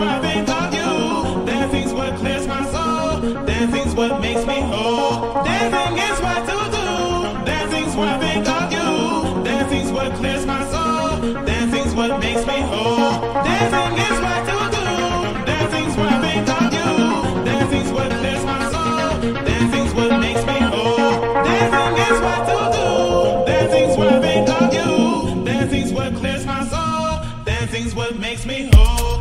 when Dancing's what clears my soul. Dancing's what makes me whole. Dancing is what to do. Dancing's when I think of you. Dancing's what clears my soul. Dancing's what makes me whole. Dancing is what to do. Dancing's when I think of you. Dancing's what clears my soul. Dancing's what makes me whole. Dancing is what to do. Dancing's when I think of you. Dancing's what clears my soul. Dancing's what makes me whole.